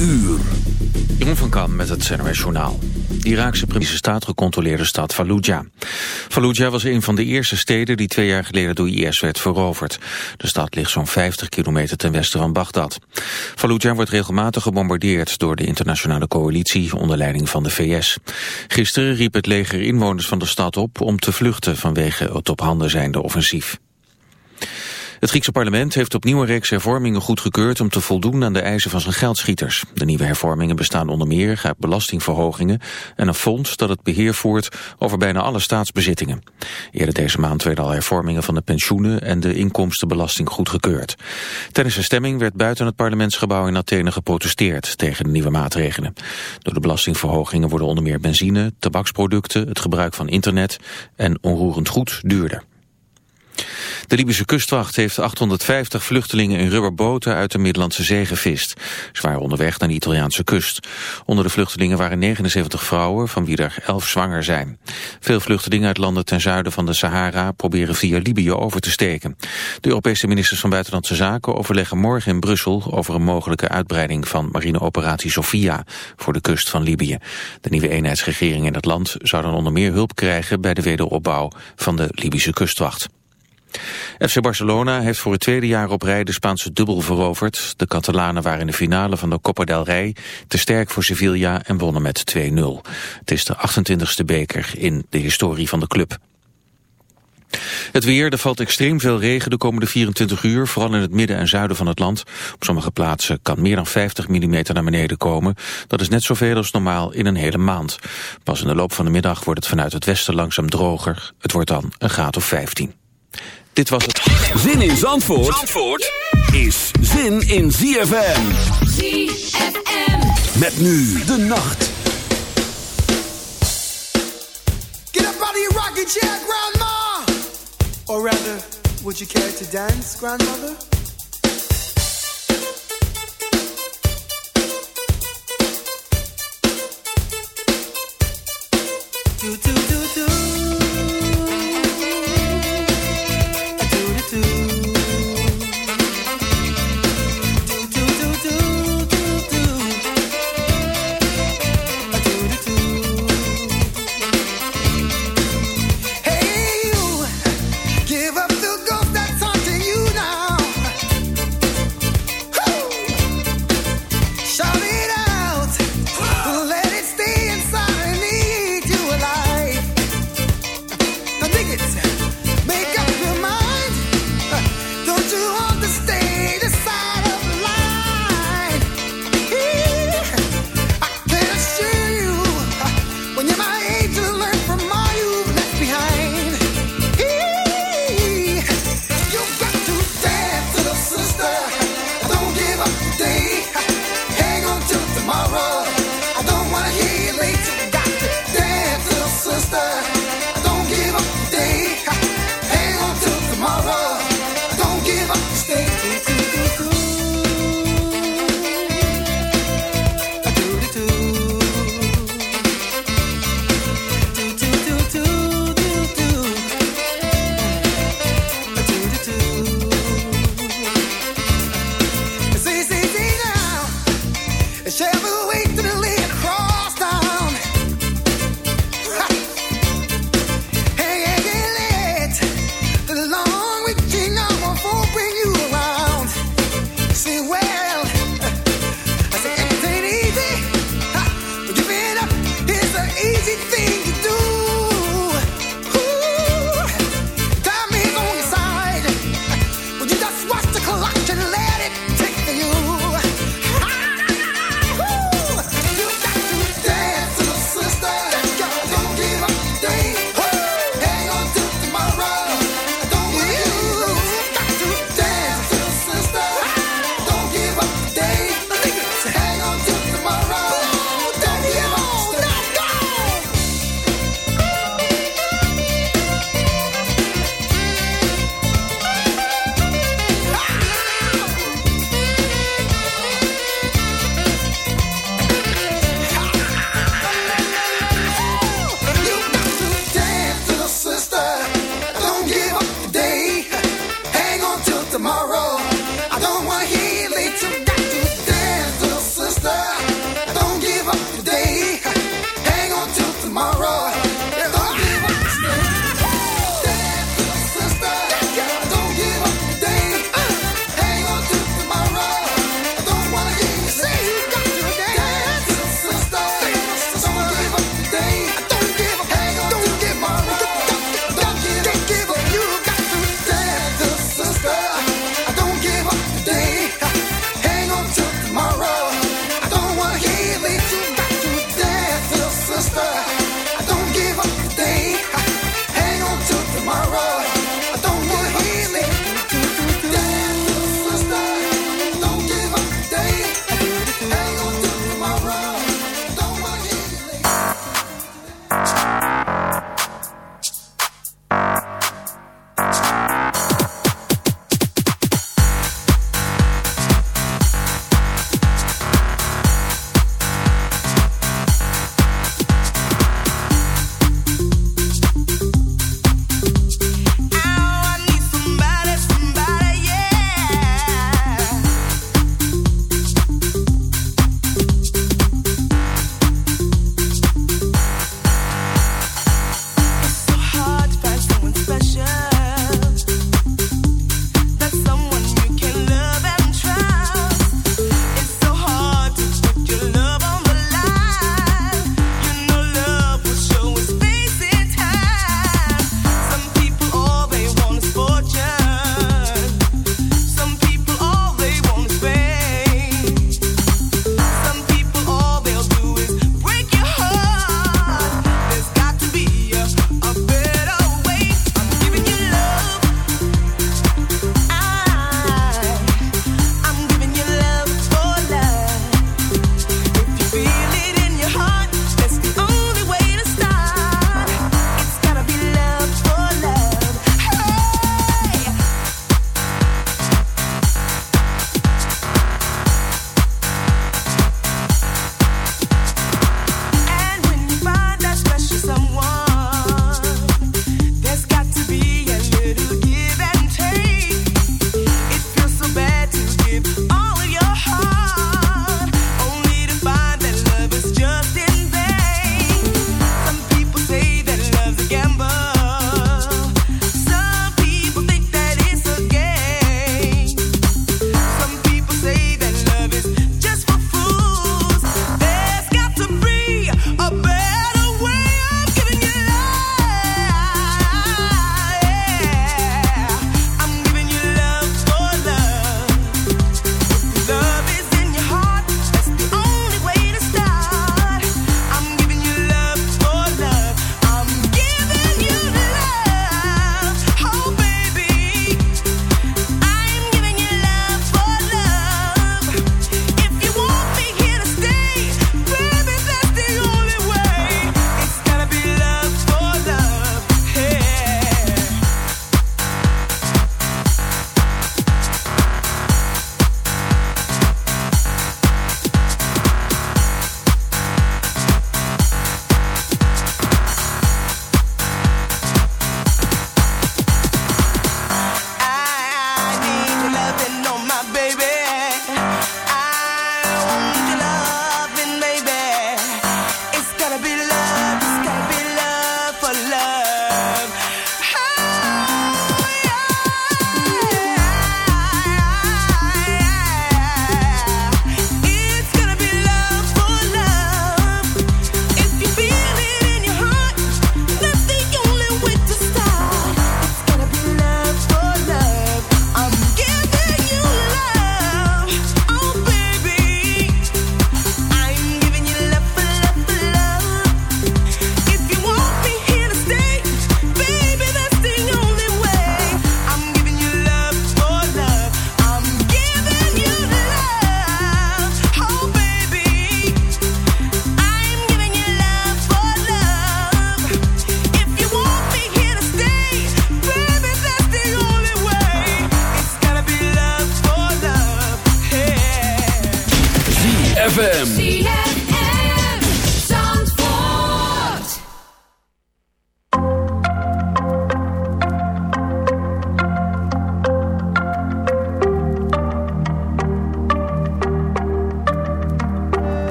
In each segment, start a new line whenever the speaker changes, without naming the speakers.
uur.
Jeroen van met het NRS Journaal. De Iraakse staat gecontroleerde stad Fallujah. Fallujah was een van de eerste steden die twee jaar geleden door IS werd veroverd. De stad ligt zo'n 50 kilometer ten westen van Bagdad. Fallujah wordt regelmatig gebombardeerd door de internationale coalitie onder leiding van de VS. Gisteren riep het leger inwoners van de stad op om te vluchten vanwege het op handen zijnde offensief. Het Griekse parlement heeft opnieuw een reeks hervormingen goedgekeurd om te voldoen aan de eisen van zijn geldschieters. De nieuwe hervormingen bestaan onder meer uit belastingverhogingen en een fonds dat het beheer voert over bijna alle staatsbezittingen. Eerder deze maand werden al hervormingen van de pensioenen en de inkomstenbelasting goedgekeurd. Tijdens de stemming werd buiten het parlementsgebouw in Athene geprotesteerd tegen de nieuwe maatregelen. Door de belastingverhogingen worden onder meer benzine, tabaksproducten, het gebruik van internet en onroerend goed duurder. De Libische kustwacht heeft 850 vluchtelingen in rubberboten uit de Middellandse Zee gevist. Ze waren onderweg naar de Italiaanse kust. Onder de vluchtelingen waren 79 vrouwen, van wie er 11 zwanger zijn. Veel vluchtelingen uit landen ten zuiden van de Sahara proberen via Libië over te steken. De Europese ministers van Buitenlandse Zaken overleggen morgen in Brussel over een mogelijke uitbreiding van marineoperatie Sofia voor de kust van Libië. De nieuwe eenheidsregering in het land zou dan onder meer hulp krijgen bij de wederopbouw van de Libische kustwacht. FC Barcelona heeft voor het tweede jaar op rij de Spaanse dubbel veroverd. De Catalanen waren in de finale van de Copa del Rey te sterk voor Sevilla en wonnen met 2-0. Het is de 28e beker in de historie van de club. Het weer, er valt extreem veel regen de komende 24 uur, vooral in het midden en zuiden van het land. Op sommige plaatsen kan meer dan 50 mm naar beneden komen. Dat is net zoveel als normaal in een hele maand. Pas in de loop van de middag wordt het vanuit het westen langzaam droger. Het wordt dan een graad of 15. Dit was het.
Zin in Zandvoort, Zandvoort is zin in ZFM.
ZFM.
Met nu de nacht.
Get up out of your rocking chair, Grandma! Or rather, would you care to dance, Grandmother? Shall we tomorrow.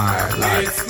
my life.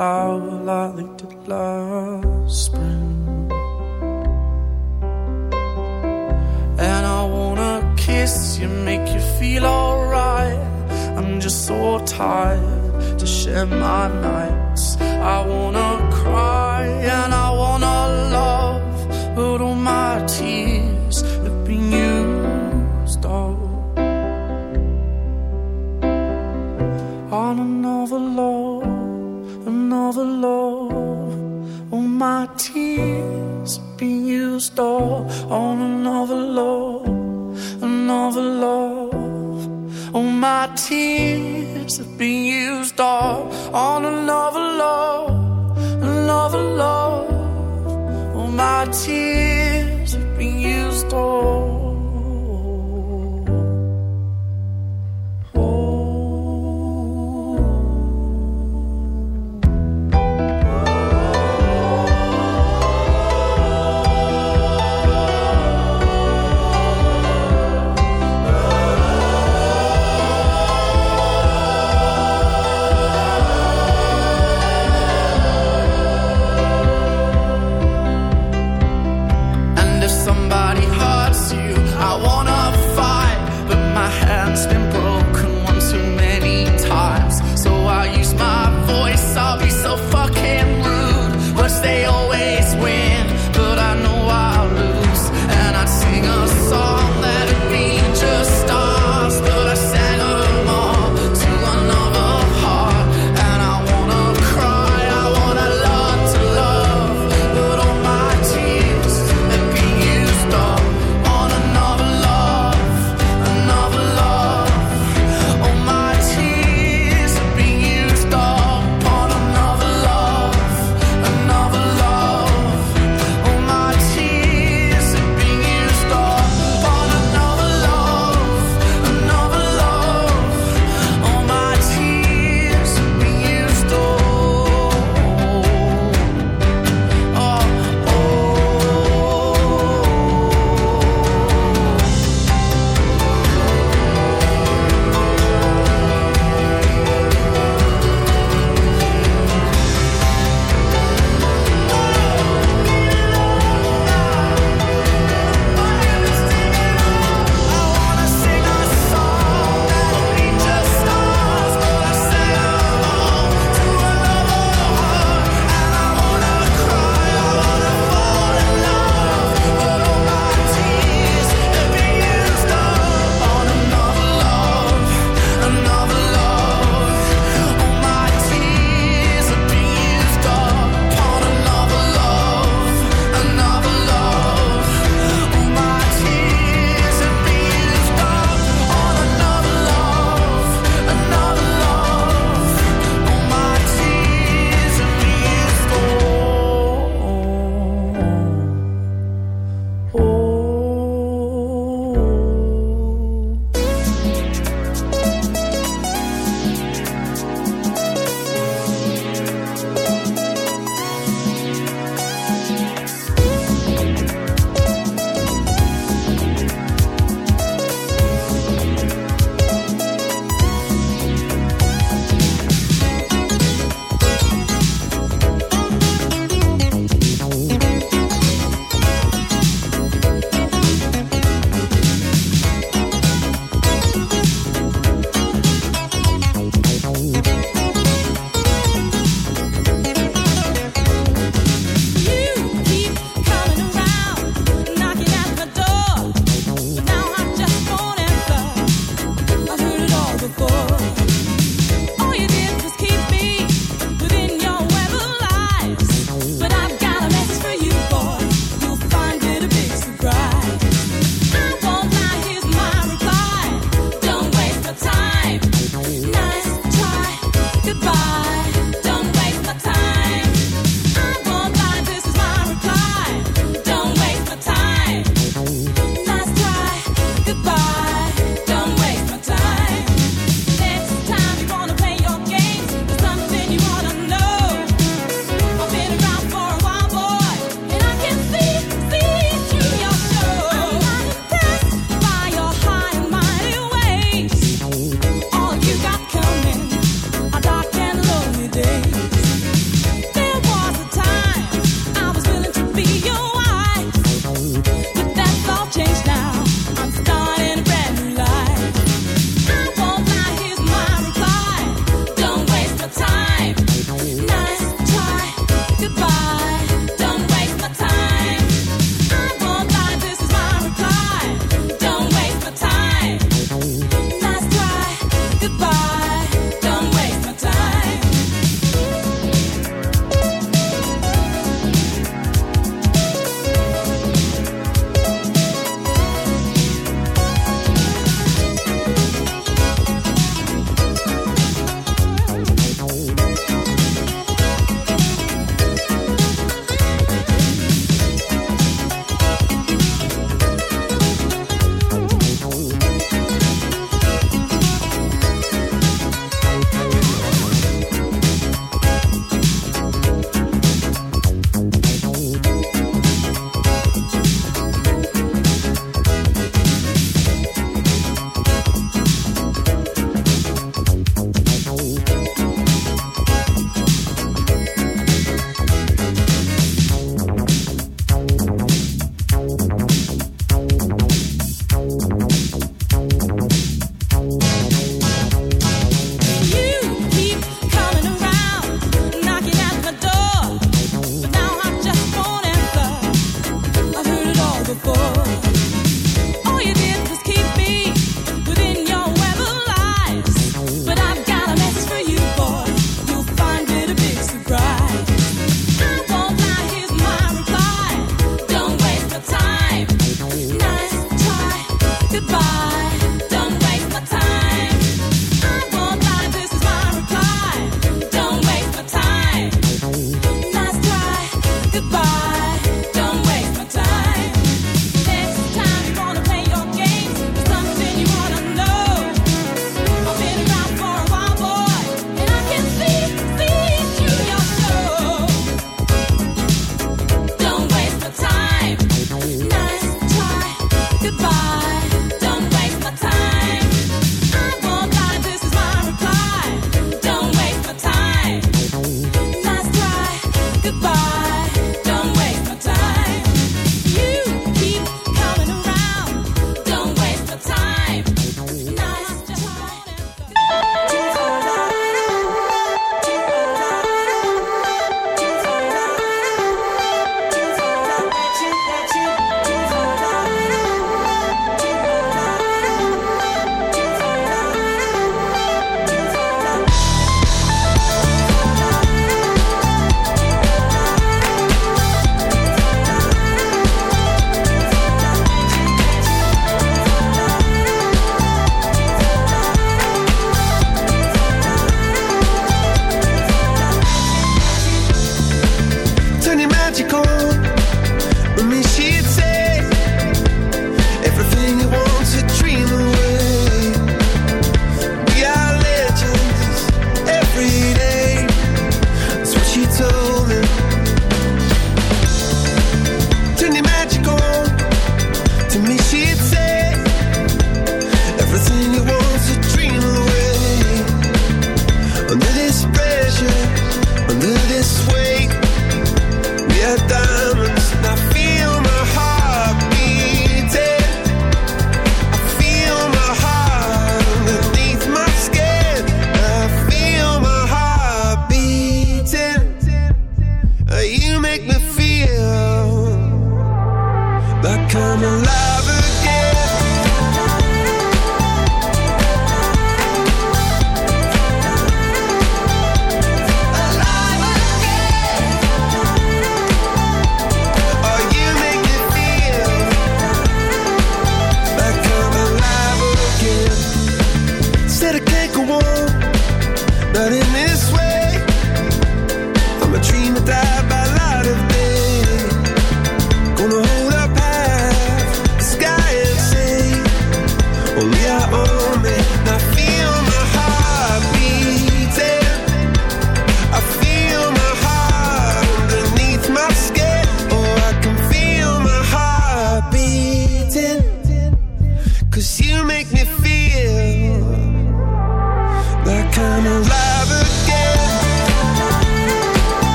flower I it last spring. And I wanna kiss you, make you feel alright. I'm just so tired to share my